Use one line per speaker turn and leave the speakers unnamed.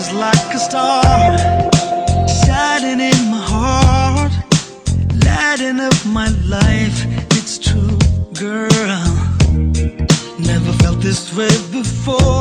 is like a star shining in my heart, lighting up my life. It's true, girl. Never felt this way before.